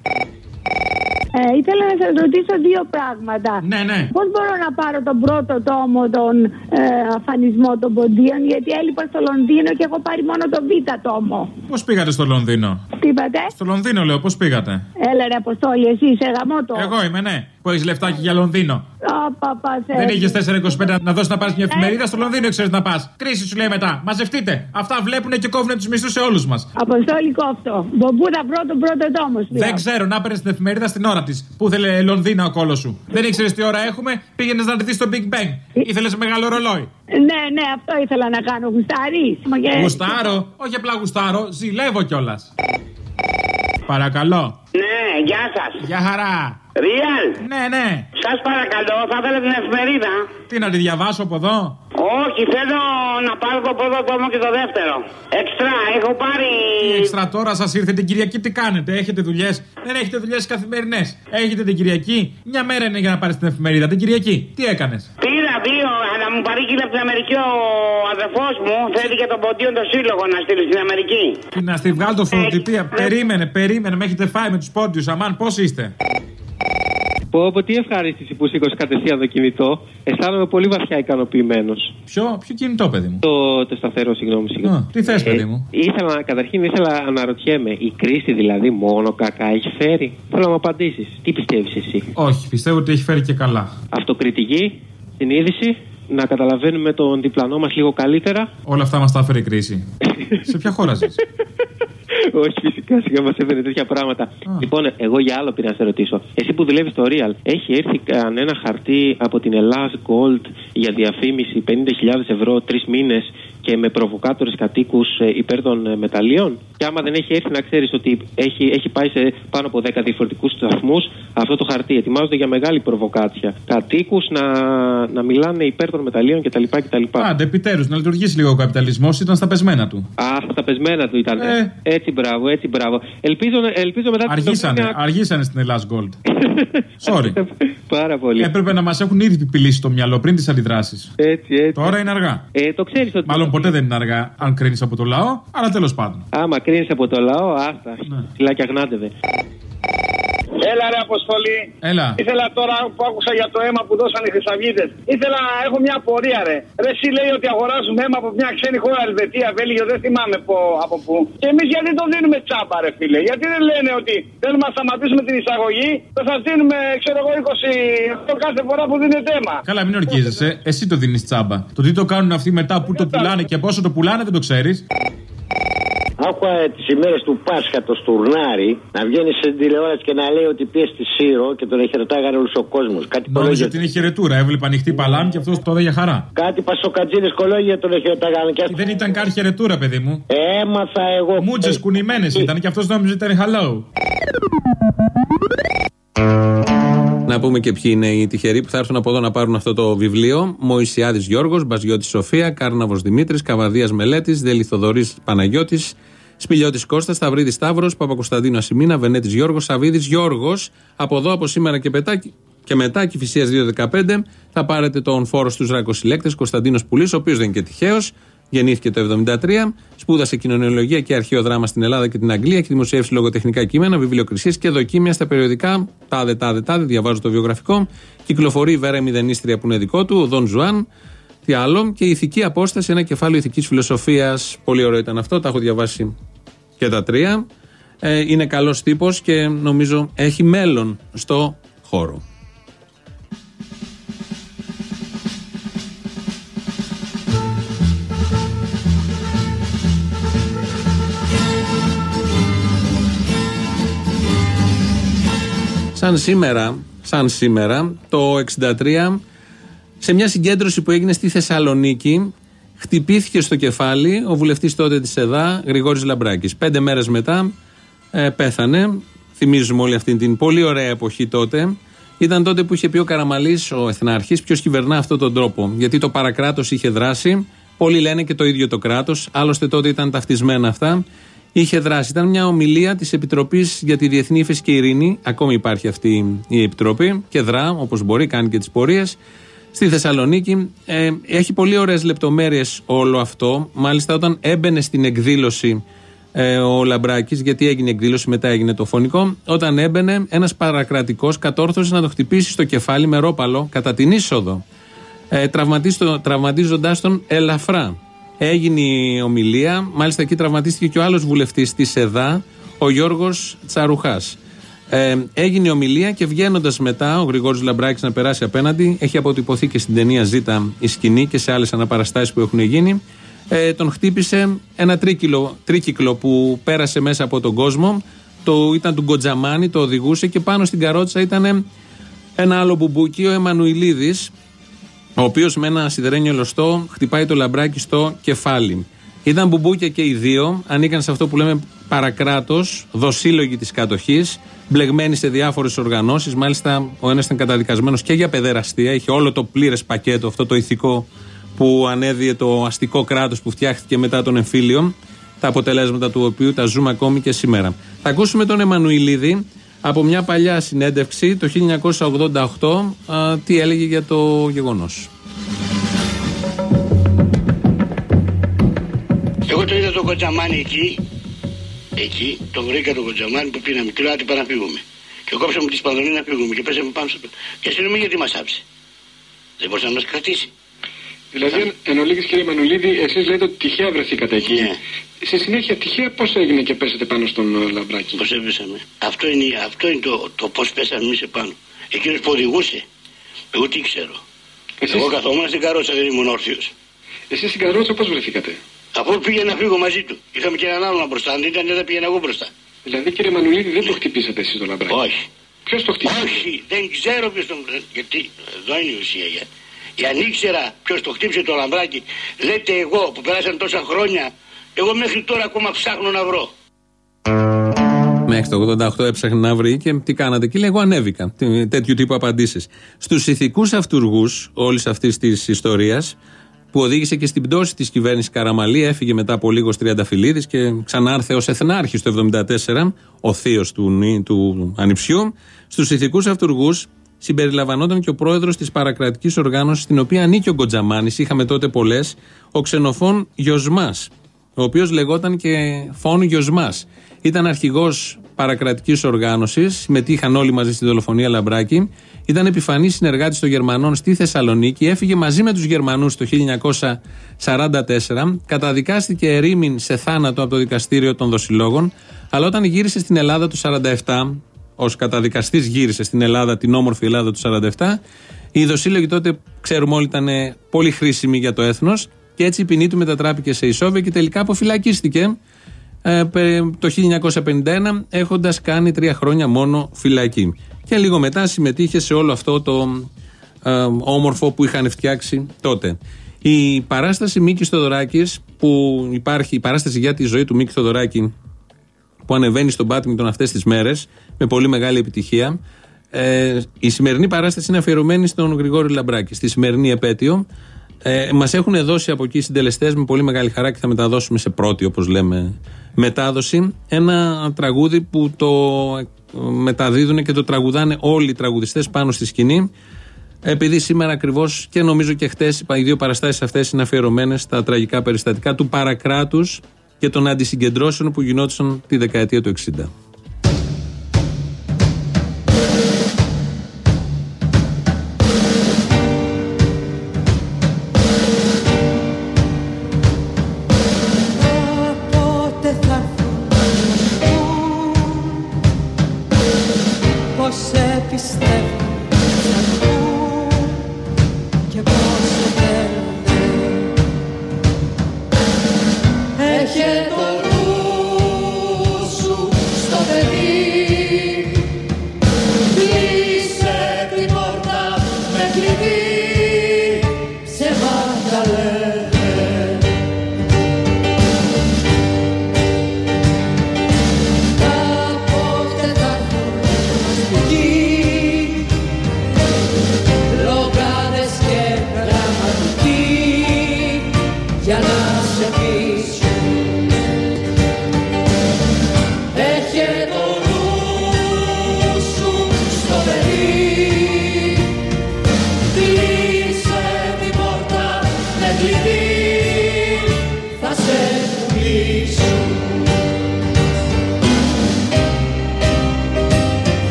Speaker 15: Ε, ήθελα να σας ρωτήσω δύο πράγματα.
Speaker 12: Ναι, ναι.
Speaker 15: Πώς μπορώ να πάρω τον πρώτο τόμο των ε, αφανισμό των ποντίων, γιατί έλειπα στο Λονδίνο και έχω πάρει μόνο τον β' τόμο.
Speaker 12: Πώς πήγατε στο Λονδίνο;
Speaker 15: Τι είπατε;
Speaker 12: Στο Λονδίνο λέω, πώς πήγατε;
Speaker 15: Έλα ρε Αποστόλη, εσύ είσαι γαμότο.
Speaker 12: Εγώ είμαι, ναι. Που έχεις λεφτάκι για Λονδίνο.
Speaker 15: Α, παπάς,
Speaker 12: Δεν είχες 4,25 να δώσεις να πάρεις μια εφημερίδα στο Λονδίνο, ξέρεις να πας. Κρίση σου λέει μετά. Μαζευτείτε. Αυτά βλέπουν και κόβουν τους μισθούς σε όλους μας.
Speaker 15: Αποστόλη κόφτο. Μπομπού θα βρω τον πρώτο τόμο σου.
Speaker 12: Δεν ξέρω να παίρνεις την εφημερίδα στην ώρα της. Πού ήθελε Λονδίνο ο κόλο σου. Δεν ήξερες τι ώρα έχουμε, πήγαινες να δει στο Big Bang. Ήθελες μεγάλο ρολόι.
Speaker 15: Ναι, ναι, αυτό ήθελα να κάνω. Γουστάρι.
Speaker 12: Γουστάρω, όχι απλά γουστάρω, ζηλεύω κιόλας. Παρακαλώ.
Speaker 16: Ναι, γεια σας.
Speaker 12: Γεια χαρά.
Speaker 16: Real.
Speaker 12: Ναι, ναι.
Speaker 16: Σας παρακαλώ, θα ήθελα την εφημερίδα.
Speaker 12: Τι να τη διαβάσω από εδώ;
Speaker 16: Όχι, θέλω να πάρω το πρώτο τόμο και το δεύτερο. Εξτρά, έχω πάρει.
Speaker 12: Τι εξτρά τώρα σας ήρθε την Κυριακή, τι κάνετε, έχετε δουλειές; Δεν έχετε δουλειές καθημερινές. Έχετε την Κυριακή; Μια μέρα είναι για να πάρεις την εφημερίδα. Την Κυριακή, τι έκανες;
Speaker 16: Πήρα δύο, αλλά μου παρήγγειλε από την Αμερική ο αδερφός μου. Θέλει και τον ποντίο το σύλλογο να στείλει στην Αμερική.
Speaker 12: Τι να στη βγάλω το φωτοτυπία. Περίμενε, περίμενε, με έχετε φάει με τους πόντιους. Αμάν, πώς είστε;
Speaker 17: Πω, πω, τι ευχαρίστηση που σήκωσε κατευθείαν το κινητό. Αισθάνομαι πολύ βαθιά ικανοποιημένος.
Speaker 12: Ποιο, ποιο κινητό, παιδί μου;
Speaker 17: Το, το σταθερό, συγγνώμη. συγγνώμη.
Speaker 12: Α, τι θες, παιδί μου;
Speaker 17: ήθελα, καταρχήν ήθελα να αναρωτιέμαι, η κρίση δηλαδή μόνο κακά έχει φέρει; Θέλω να μου απαντήσεις. Τι πιστεύεις εσύ;
Speaker 12: Όχι, πιστεύω ότι έχει φέρει και καλά.
Speaker 17: Αυτοκριτική, συνείδηση, να καταλαβαίνουμε τον διπλανό μας λίγο καλύτερα.
Speaker 12: Όλα αυτά μας τα έφερε η κρίση. Σε ποια χώρα ζεις;
Speaker 17: Όχι, φυσικά σιγά μας έφερε τέτοια πράγματα. Λοιπόν, εγώ για άλλο πήρα να σε ρωτήσω. Εσύ που δουλεύεις στο Real, έχει έρθει κανένα χαρτί από την Ελλάδα Gold για διαφήμιση 50.000 ευρώ τρεις μήνες και με προβοκάτορες κατοίκους υπέρ των ε, μεταλλίων; Και άμα δεν έχει έρθει, να ξέρεις ότι έχει, έχει πάει σε πάνω από 10 διαφορετικούς σταθμούς αυτό το χαρτί. Ετοιμάζονται για μεγάλη προβοκάτσια. Κατοίκους να, να μιλάνε υπέρ των μεταλλίων κτλ. κτλ.
Speaker 12: Άντε, επιτέλους, να λειτουργήσει λίγο ο καπιταλισμός, ήταν στα πεσμένα του.
Speaker 17: Α, στα πεσμένα του ήταν.
Speaker 12: Ε.
Speaker 17: Έτσι, μπράβο, έτσι, μπράβο. Ελπίζω, ελπίζω μετά την
Speaker 12: Αργήσανε,
Speaker 17: Δομήνια-
Speaker 12: αργήσανε στην Ελλάδα Gold. Sorry.
Speaker 17: Πάρα πολύ.
Speaker 12: Έπρεπε να μας έχουν ήδη επιπηλήσει το μυαλό πριν τις αντιδράσεις.
Speaker 17: Έτσι, έτσι.
Speaker 12: Τώρα είναι αργά.
Speaker 17: Ε, το ξέρεις ότι.
Speaker 12: Μάλλον ποτέ δεν είναι αργά, αν κρίνεις από το λαό, αλλά τέλος πάντων.
Speaker 17: Άμα κρίνεις από το λαό, άστα. Φυλάκια γνάτευε.
Speaker 14: Έλα ρε Αποστολή.
Speaker 12: Έλα.
Speaker 14: Ήθελα τώρα που άκουσα για το αίμα που δώσαν οι Χρυσαυγίτες. Ήθελα να έχω μια απορία ρε. Ρε εσύ λέει ότι αγοράζουμε αίμα από μια ξένη χώρα, Ελβετία, Βέλγιο, δεν θυμάμαι πω, από πού. Και εμείς γιατί το δίνουμε τσάμπα ρε φίλε; Γιατί δεν λένε ότι θέλουμε να σταματήσουμε την εισαγωγή, θα σας δίνουμε ξέρω εγώ 20 ευρώ κάθε φορά που δίνετε αίμα.
Speaker 12: Καλά, μην ορκίζεσαι. Εσύ το δίνεις τσάμπα. Το τι το κάνουν αυτοί μετά που το πουλάνε και πόσο το πουλάνε δεν το ξέρεις.
Speaker 18: Άκουγα τις ημέρες του Πάσχα το στουρνάρι να βγαίνει στην τηλεόραση και να λέει ότι πήγε στη Σύρο και τον χαιρετάγανε όλος ο κόσμος. Κάτι
Speaker 12: Νόμιζε
Speaker 18: κολόγια.
Speaker 12: ότι είναι χαιρετούρα. Έβλεπε ανοιχτή παλάμη και αυτός το έδωσε για χαρά.
Speaker 18: Κάτι πασοκατζίνες κολόγια τον χαιρετάγανε. Και
Speaker 12: Δεν ήταν καν χαιρετούρα, παιδί μου.
Speaker 18: Έμαθα εγώ.
Speaker 12: Μούτσε κουνημένες ήταν και αυτός νόμιζε ότι ήταν hello.
Speaker 2: Να πούμε και ποιοι είναι οι τυχεροί που θα έρθουν από εδώ να πάρουν αυτό το βιβλίο. Μωησιάδη Γιώργος, Μπαζιώτη Σοφία, Κάρναβος Δημήτρης, Καβαδίας Μελέτης, Δελιθοδωρής Παναγιώτης, Σπηλιώτης Κώστας, Σταυρίδης Σταύρος, Παπακοσταντίνο Ασημίνα, Βενέτης Γιώργος, Σαβίδη Γιώργος. Από εδώ, από σήμερα και μετά, και μετά Κηφισίας 215 θα πάρετε τον φόρο στους ρακοσυλλέκτες Κωνσταντίνος Πουλής, ο οποίος δεν είναι και τυχαίος. Γεννήθηκε το 1973, σπούδασε κοινωνιολογία και αρχαίο δράμα στην Ελλάδα και την Αγγλία και δημοσιεύσει λογοτεχνικά κείμενα, βιβλιοκρισίες και δοκίμια στα περιοδικά. Τάδε, τάδε, τάδε, διαβάζω το βιογραφικό. Κυκλοφορεί η Βέρα Μηδενίστρια που είναι δικό του, ο Δον Ζουάν. Τι άλλο. Και η ηθική απόσταση, ένα κεφάλαιο ηθικής φιλοσοφίας. Πολύ ωραίο ήταν αυτό, τα έχω διαβάσει και τα τρία. Ε, είναι καλός τύπος και νομίζω έχει μέλλον στο χώρο. Σαν σήμερα, σαν σήμερα, το 63, σε μια συγκέντρωση που έγινε στη Θεσσαλονίκη, χτυπήθηκε στο κεφάλι ο βουλευτής τότε της ΕΔΑ, Γρηγόρης Λαμπράκης. Πέντε μέρες μετά ε, πέθανε. Θυμίζουμε όλη αυτή την πολύ ωραία εποχή τότε. Ήταν τότε που είχε πει ο Καραμαλής, ο Εθνάρχης, ποιος κυβερνά αυτόν τον τρόπο. Γιατί το παρακράτος είχε δράσει. Πολλοί λένε και το ίδιο το κράτος. Άλλωστε τότε ήταν ταυτισμένα αυτά. Είχε δράσει. Ήταν μια ομιλία της Επιτροπής για τη Διεθνή Ήφεση και Ειρήνη. Ακόμη υπάρχει αυτή η Επιτροπή και δρά όπως μπορεί, κάνει και τις πορείες. Στη Θεσσαλονίκη. Ε, έχει πολύ ωραίες λεπτομέρειες όλο αυτό. Μάλιστα, όταν έμπαινε στην εκδήλωση ε, ο Λαμπράκης, γιατί έγινε εκδήλωση, μετά έγινε το φωνικό. Όταν έμπαινε, ένας παρακρατικός κατόρθωσε να το χτυπήσει στο κεφάλι με ρόπαλο κατά την είσοδο, ε, τραυματίζοντα τον ελαφρά. Έγινε η ομιλία, μάλιστα εκεί τραυματίστηκε και ο άλλος βουλευτής της ΕΔΑ, ο Γιώργος Τσαρουχάς. Ε, έγινε η ομιλία και βγαίνοντας μετά, ο Γρηγόρης Λαμπράκης να περάσει απέναντι, έχει αποτυπωθεί και στην ταινία Ζήτα η σκηνή και σε άλλες αναπαραστάσεις που έχουν γίνει ε, τον χτύπησε ένα τρίκυκλο, τρίκυκλο που πέρασε μέσα από τον κόσμο. Το, ήταν του Γκοτζαμάνη, το οδηγούσε και πάνω στην καρότσα ήταν ένα άλλο μπουμπούκι, ο Εμμανουηλίδη, ο οποίος με ένα σιδερένιο λοστό χτυπάει το Λαμπράκη στο κεφάλι. Ήταν μπουμπούκια και οι δύο, ανήκαν σε αυτό που λέμε παρακράτος, δοσύλλογοι της κατοχής, μπλεγμένοι σε διάφορες οργανώσεις. Μάλιστα, ο ένας ήταν καταδικασμένος και για παιδεραστία, είχε όλο το πλήρες πακέτο, αυτό το ηθικό που ανέδιε το αστικό κράτος που φτιάχτηκε μετά τον εμφύλιο, τα αποτελέσματα του οποίου τα ζούμε ακόμη και σήμερα. Θα ακούσουμε τον Εμμανουηλίδη από μια παλιά συνέντευξη το 1988 τι έλεγε για το γεγονός.
Speaker 19: Εγώ το είδα τον Κοτζαμάνι εκεί, εκεί, τον βρήκα τον Κοτζαμάνι που πήραμε και λέω να φύγουμε. Και κόψαμε τη σπανδονή να φύγουμε και πέσαμε πάνω στο... Και αστυνομία γιατί μας άψε. Δεν μπορούσε να μας κρατήσει.
Speaker 20: Δηλαδή, εν ολίγης κύριε Μανουλίδη, εσείς λέτε ότι τυχαία βρεθήκατε εκεί.
Speaker 19: Ναι.
Speaker 20: Σε συνέχεια, τυχαία πώς έγινε και πέσατε πάνω στον ε, λαμπράκι;
Speaker 19: Πώς έπεσαμε; Αυτό είναι, αυτό είναι το, το πώς πέσαμε εμείς επάνω. Εκείνος που οδηγούσε. Εγώ τι ξέρω. Εσείς... Εγώ καθόμουν στην καρότσα, δεν ήμουν όρθιος.
Speaker 20: Εσείς στην καρότσα πώς βρεθήκατε;
Speaker 19: Αφού πήγε να φύγω μαζί του. Είχαμε και έναν άλλον μπροστά. Αν ήταν, δεν πήγαινα εγώ μπροστά.
Speaker 20: Δηλαδή, κύριε Μανουλίδη, δεν το χτυπήσατε εσείς το λαμπράκι.
Speaker 19: Όχι.
Speaker 20: Ποιος το χτύπησε;
Speaker 19: Όχι, δεν ξέρω ποιος τον. Γιατί εδώ είναι η ουσία. Γιατί αν ήξερα ποιος το χτύπησε το λαμπράκι, λέτε εγώ που περάσαν τόσα χρόνια, εγώ μέχρι τώρα ακόμα ψάχνω να βρω.
Speaker 2: Μέχρι το 88 έψαχνε να βρει και τι κάνατε. Και λέει: Εγώ ανέβηκα. Τέτοιου τύπου απαντήσεις. Στους ηθικούς αυτούργους όλης αυτής της ιστορίας, που οδήγησε και στην πτώση της κυβέρνησης Καραμαλή, έφυγε μετά από λίγος Τριανταφυλλίδη και ξανάρθε ως εθνάρχης το 1974, ο θείος του, του ανιψιού. Στους ηθικούς αυτούργους συμπεριλαμβανόταν και ο πρόεδρος της παρακρατικής οργάνωσης, στην οποία ανήκει ο Γκοτζαμάνης, είχαμε τότε πολλές, ο ξενοφών Γιωσμάς, ο οποίος λεγόταν και Φων Γιωσμάς. Ήταν αρχηγός παρακρατικής οργάνωσης, συμμετείχαν όλοι μαζί στη δολοφονία Λαμπράκη. Ήταν επιφανής συνεργάτης των Γερμανών στη Θεσσαλονίκη. Έφυγε μαζί με τους Γερμανούς το 1944. Καταδικάστηκε ερήμην σε θάνατο από το δικαστήριο των δοσιλόγων. Αλλά όταν γύρισε στην Ελλάδα το 1947, ως καταδικαστής γύρισε στην Ελλάδα, την όμορφη Ελλάδα του 47. Οι ειδοσύλλογοι τότε, ξέρουμε όλοι, ήταν πολύ χρήσιμοι για το έθνος και έτσι η ποινή του μετατράπηκε σε ισόβια και τελικά αποφυλακίστηκε ε, το 1951 έχοντας κάνει τρία χρόνια μόνο φυλακή. Και λίγο μετά συμμετείχε σε όλο αυτό το ε, όμορφο που είχαν φτιάξει τότε. Η παράσταση Μίκης Θοδωράκης, που υπάρχει, η παράσταση για τη ζωή του Μίκη Θοδωράκη που ανεβαίνει στον Πάτμιντον αυτές τις μέρες με πολύ μεγάλη επιτυχία. Ε, η σημερινή παράσταση είναι αφιερωμένη στον Γρηγόρη Λαμπράκη. Στη σημερινή επέτειο ε, μας έχουν δώσει από εκεί οι συντελεστές με πολύ μεγάλη χαρά και θα μεταδώσουμε σε πρώτη, όπως λέμε, μετάδοση. Ένα τραγούδι που το μεταδίδουν και το τραγουδάνε όλοι οι τραγουδιστές πάνω στη σκηνή. Επειδή σήμερα ακριβώς και νομίζω και χτες οι δύο παραστάσεις αυτές είναι αφιερωμένες στα τραγικά περιστατικά του παρακράτους και των αντισυγκεντρώσεων που γινόντουσαν τη δεκαετία του 60.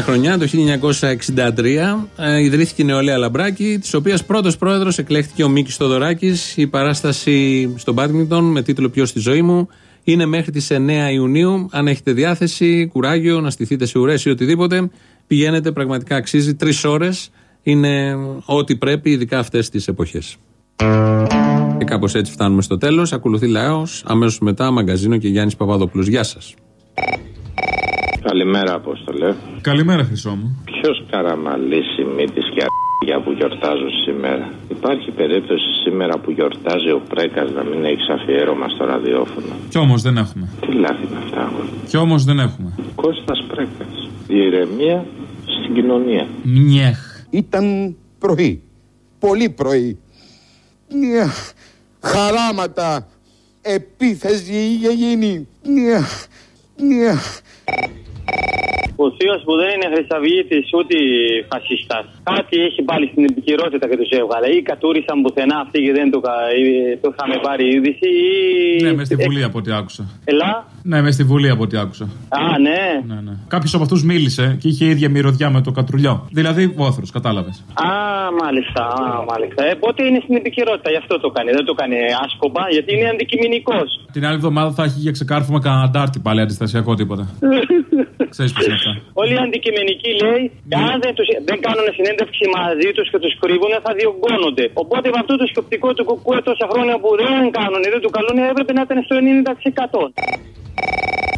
Speaker 2: Την ίδια χρονιά, το 1963, ε, ιδρύθηκε η Νεολαία Λαμπράκη, της οποίας πρώτος πρόεδρος εκλέχθηκε ο Μίκης Στοδωράκη. Η παράσταση στο Μπάντμιντον με τίτλο Ποιος στη ζωή μου είναι μέχρι τις 9 Ιουνίου. Αν έχετε διάθεση, κουράγιο, να στηθείτε σε ουρές ή οτιδήποτε, πηγαίνετε, πραγματικά αξίζει. Τρεις ώρες είναι ό,τι πρέπει, ειδικά αυτές τις εποχές. Και κάπως έτσι φτάνουμε στο τέλος. Ακολουθεί λαός, αμέσως μετά μαγκαζίνο και Γιάννης Παπαδόπουλος. Γεια σας.
Speaker 21: Καλημέρα, Απόστολε.
Speaker 12: Καλημέρα, Χρυσό μου.
Speaker 21: Ποιος καραμαλή μύτη και για που γιορτάζουν σήμερα; Υπάρχει περίπτωση σήμερα που γιορτάζει ο Πρέκας να μην έχει αφιέρωμα στο ραδιόφωνο;
Speaker 12: Κι όμως δεν έχουμε.
Speaker 21: Τι λάθη είναι αυτά, αγόρι.
Speaker 12: Κι όμως δεν έχουμε.
Speaker 21: Κώστας Πρέκας. Η ηρεμία στην κοινωνία.
Speaker 12: Νιέχ.
Speaker 22: Ήταν πρωί. Πολύ πρωί. Μια χαράματα. Επίθεση είχε γίνει. Μια. Μια.
Speaker 23: Ο θείος που δεν είναι χρυσαυγήτης ούτε φασιστάς. Κάτι έχει πάλι στην επικυρότητα και τους έβγαλε. Ή κατούρισαν πουθενά αυτοί και δεν το, κα- ή το είχαμε πάρει είδηση. Ή...
Speaker 12: Ναι, μες στη Βουλή από ό,τι άκουσα.
Speaker 23: Ελά;
Speaker 12: Ναι, μες στη Βουλή από ό,τι άκουσα.
Speaker 23: Α, ναι.
Speaker 12: Ναι, ναι. Κάποιος από αυτούς μίλησε και είχε ίδια μυρωδιά με το κατρουλιό. Δηλαδή βόθρος, κατάλαβες.
Speaker 23: Α, μάλιστα. Α, μάλιστα. Ε, πότε είναι στην επικαιρότητα, γι' αυτό το κάνει. Δεν το κάνει άσκοπα, γιατί είναι αντικειμενικός.
Speaker 12: Την άλλη εβδομάδα θα έχει για ξεκάρφωμα κανένα αντάρτη πάλι αντιστασιακό τίποτα. Ξέρεις πώ είναι αυτά.
Speaker 23: Όλοι οι αντικειμενικοί λέει, αν δεν, τους, δεν κάνουν συνέντευξη μαζί τους και τους κρύβουν, θα διωγγώνονται. Οπότε με αυτό το σκεπτικό του κουκουέ τόσα χρόνια που δεν κάνουν ή δεν του καλούν, έπρεπε να ήταν στο 90%.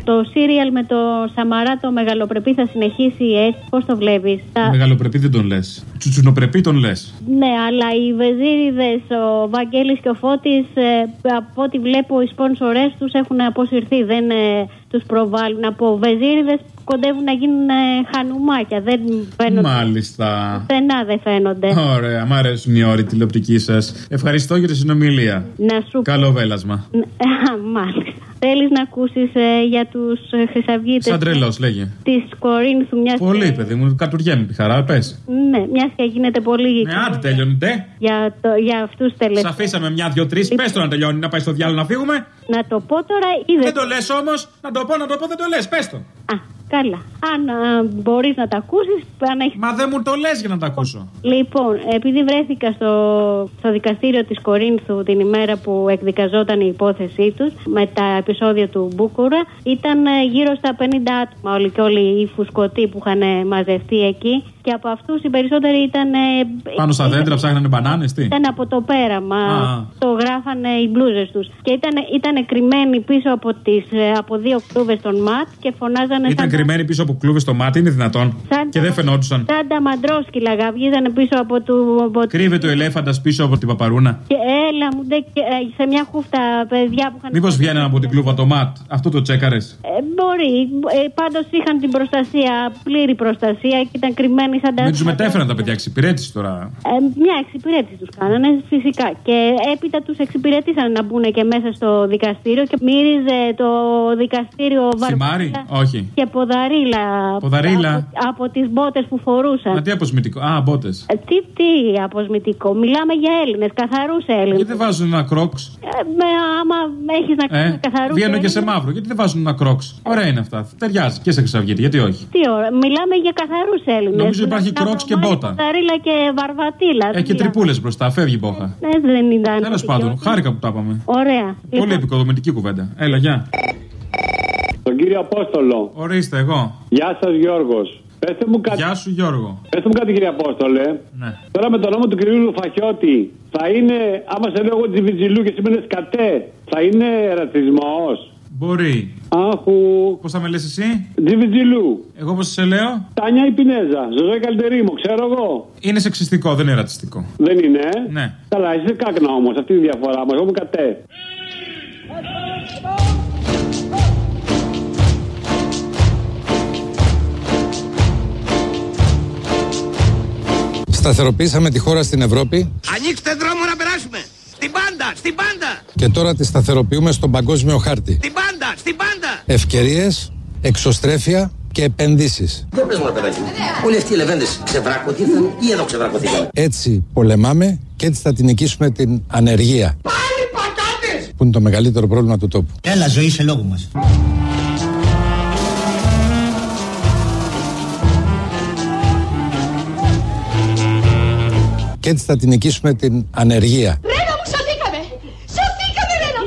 Speaker 24: Το σύριαλ με το Σαμαρά το μεγαλοπρεπή θα συνεχίσει έτσι. Πώς το βλέπεις;
Speaker 12: Μεγαλοπρεπή δεν τον λες. Τσουτσουνοπρεπή τον λες.
Speaker 24: Ναι, αλλά οι βεζίριδες, ο Βαγγέλης και ο Φώτης, ε, από ό,τι βλέπω, οι σπόνσορέ τους έχουν αποσυρθεί. Δεν ε, τους προβάλλουν. Από βεζίριδες κοντεύουν να γίνουν ε, χανουμάκια. Δεν φαίνονται.
Speaker 12: Μάλιστα.
Speaker 24: Στενά δεν φαίνονται.
Speaker 12: Ωραία, μ' αρέσουν οι όροι τηλεοπτικοί σας. Ευχαριστώ για τη συνομιλία.
Speaker 24: Να σου
Speaker 12: Καλό βέλασμα.
Speaker 24: Α, Μάλιστα. Θέλεις να ακούσεις για τους χρυσαυγίτες.
Speaker 12: Σαν τρελός, λέγε.
Speaker 24: Της Κορίνθου, μιας
Speaker 12: Πολύ, παιδί μου, κατουργέμαι τη χαρά, πες.
Speaker 24: Ναι, μιας και γίνεται πολύ.
Speaker 12: Ναι, άντε τελειώνετε.
Speaker 24: Για, το, για αυτούς
Speaker 12: Σα
Speaker 24: τελευταίου.
Speaker 12: αφήσαμε μια, δυο, τρεις. Πες το να τελειώνει, να πάει στο διάλογο να φύγουμε.
Speaker 24: Να το πω τώρα ή
Speaker 12: Δεν το λες όμως. Να το πω, να το πω, δεν το λες. Πες το.
Speaker 24: Καλά. Αν μπορείς να τα ακούσεις, αν έχει.
Speaker 12: Μα δεν μου το λες για να τα ακούσω.
Speaker 24: Λοιπόν, επειδή βρέθηκα στο, στο δικαστήριο της Κορίνθου την ημέρα που εκδικαζόταν η υπόθεσή τους με τα επεισόδια του Μπούκουρα ήταν ε, γύρω στα 50 άτομα όλοι και όλοι οι φουσκωτοί που είχαν ε, μαζευτεί εκεί και από αυτούς οι περισσότεροι ήταν, ε,
Speaker 12: Πάνω στα δέντρα ψάχνανε μπανάνες, τι;
Speaker 24: ήταν από το πέραμα,
Speaker 12: Α.
Speaker 24: το γράφανε οι μπλούζες τους και ήταν, ήταν κρυμμένοι πίσω από, τις, ε, από δύο κλούβες των ΜΑΤ και φωνάζανε
Speaker 12: Ήταν
Speaker 24: σαν,
Speaker 12: κρυμμένοι πίσω από κλούβες στο μάτι, είναι δυνατόν.
Speaker 24: Σαν-
Speaker 12: Και δεν φαινόντουσαν.
Speaker 24: σαν τα μαντρόσκυλα βγίζανε πίσω από του... Από
Speaker 12: Κρύβεται ο ελέφαντας πίσω από την παπαρούνα.
Speaker 24: Και έλα μου, ντε, και, ε, σε μια χούφτα παιδιά που είχαν.
Speaker 12: Μήπως βγαίνουν από την κλούβα το ματ; Αυτό το τσέκαρες.
Speaker 24: Ε, μπορεί. Ε, Πάντως είχαν την προστασία, πλήρη προστασία και ήταν κρυμμένοι σαν τα.
Speaker 12: Μην τους μετέφεραν τα παιδιά εξυπηρέτηση τώρα.
Speaker 24: Ε, μια εξυπηρέτηση τους κάνανε φυσικά. Και έπειτα τους εξυπηρέτησαν να μπουν και μέσα στο δικαστήριο και μύριζε το δικαστήριο
Speaker 12: Θυμάρι, όχι.
Speaker 24: Και ποδαρίλα.
Speaker 12: Ποδαρίλα.
Speaker 24: Από, από τις μπότες που φορούσαν.
Speaker 12: Μα τι αποσμητικό. Α, μπότες.
Speaker 24: Ε, τι, τι αποσμητικό. Μιλάμε για Έλληνες, καθαρούς Έλληνες.
Speaker 12: Γιατί δεν βάζουν ένα κρόξ;
Speaker 24: Ε, με, άμα έχεις να κάνεις
Speaker 12: Ε,
Speaker 24: καθαρούς
Speaker 12: βγαίνουν και σε μαύρο. Γιατί δεν βάζουν ένα κρόξ; Ωραία είναι αυτά. Ταιριάζει και σε χρυσαυγίτη. Γιατί όχι.
Speaker 24: Τι ώρα, μιλάμε για καθαρούς Έλληνες.
Speaker 12: Νομίζω υπάρχει κρόξ και μπότα.
Speaker 24: Καθαρίλα και βαρβατήλα.
Speaker 12: Ε, και τρυπούλες μπροστά. Φεύγει η μπόχα.
Speaker 24: Ναι, δεν ήταν.
Speaker 12: Τέλος πάντων, χάρηκα που τα είπαμε.
Speaker 24: Ωραία.
Speaker 12: Πολύ επικοδομητική κουβέντα. Έλα, γεια.
Speaker 25: Τον κύριο Απόστολο.
Speaker 12: Ορίστε, εγώ.
Speaker 25: Γεια σας, Γιώργος. Πετε μου κάτι.
Speaker 12: Γεια σου, Γιώργο.
Speaker 25: Πετε μου κάτι, κύριε Απόστολε.
Speaker 12: Ναι.
Speaker 25: Τώρα με τον νόμο του κυρίου Λουφαχιώτη, θα είναι, άμα σε λέω εγώ τζιβιτζιλού και σήμερα σκατέ, θα είναι ρατσισμός;
Speaker 12: Μπορεί.
Speaker 25: Άχου.
Speaker 12: Πώς θα με λες εσύ,
Speaker 25: Τζιβιτζιλού.
Speaker 12: Εγώ πώς σε λέω;
Speaker 25: Τάνια η Πινέζα. Ζωζέ Καλτερίμο, ξέρω εγώ.
Speaker 12: Είναι σεξιστικό, δεν είναι ρατσιστικό.
Speaker 25: Δεν είναι; ε;
Speaker 12: Ναι.
Speaker 25: Καλά, είσαι κάκνα όμως, αυτή είναι η διαφορά μας. Εγώ είμαι κατέ.
Speaker 6: Σταθεροποιήσαμε τη χώρα στην Ευρώπη
Speaker 7: Ανοίξτε δρόμο να περάσουμε. Στην πάντα, στην πάντα,
Speaker 6: και τώρα τη σταθεροποιούμε στον παγκόσμιο χάρτη.
Speaker 7: στην πάντα, στην πάντα.
Speaker 6: Ευκαιρίες, εξωστρέφεια και επενδύσεις.
Speaker 10: Για πες μου ρε παιδάκι μου, όλοι αυτοί οι λεβέντες ξεβράκωτηθαν ή εδώ ξεβρακωθήκαν.
Speaker 6: Έτσι πολεμάμε και έτσι θα την νικήσουμε την ανεργία.
Speaker 7: Πάλι πατάτες.
Speaker 6: Που που είναι το μεγαλύτερο πρόβλημα του τόπου.
Speaker 26: Έλα, ζωή σε λόγο μας.
Speaker 6: Και έτσι θα την νικήσουμε την ανεργία.
Speaker 27: Ρένα μου, σωθήκαμε! Σωθήκαμε, Ρένα!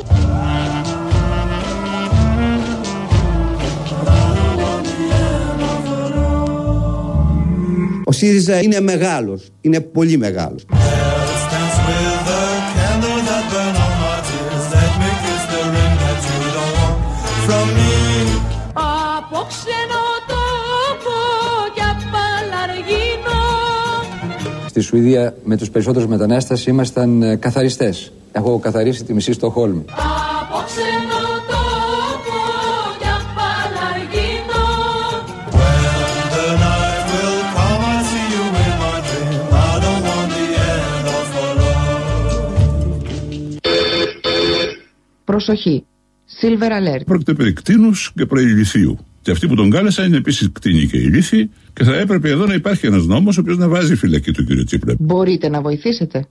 Speaker 7: Ο ΣΥΡΙΖΑ είναι μεγάλος, είναι πολύ μεγάλος.
Speaker 28: Στη Σουηδία με τους περισσότερους μετανάστες ήμασταν ε, καθαριστές. Έχω καθαρίσει τη μισή στο Χόλμη.
Speaker 27: Από ξενοτόπο και απαλλαργίνο
Speaker 3: Προσοχή. Silver Alert.
Speaker 4: Πρόκειται περί κτίνους και προηληθίου. Και αυτοί που τον κάλεσαν είναι επίσης κτίνοι και ηλίθιοι και θα έπρεπε εδώ να υπάρχει ένας νόμος ο οποίος να βάζει φυλακή του κ. Τσίπρα.
Speaker 3: Μπορείτε να βοηθήσετε.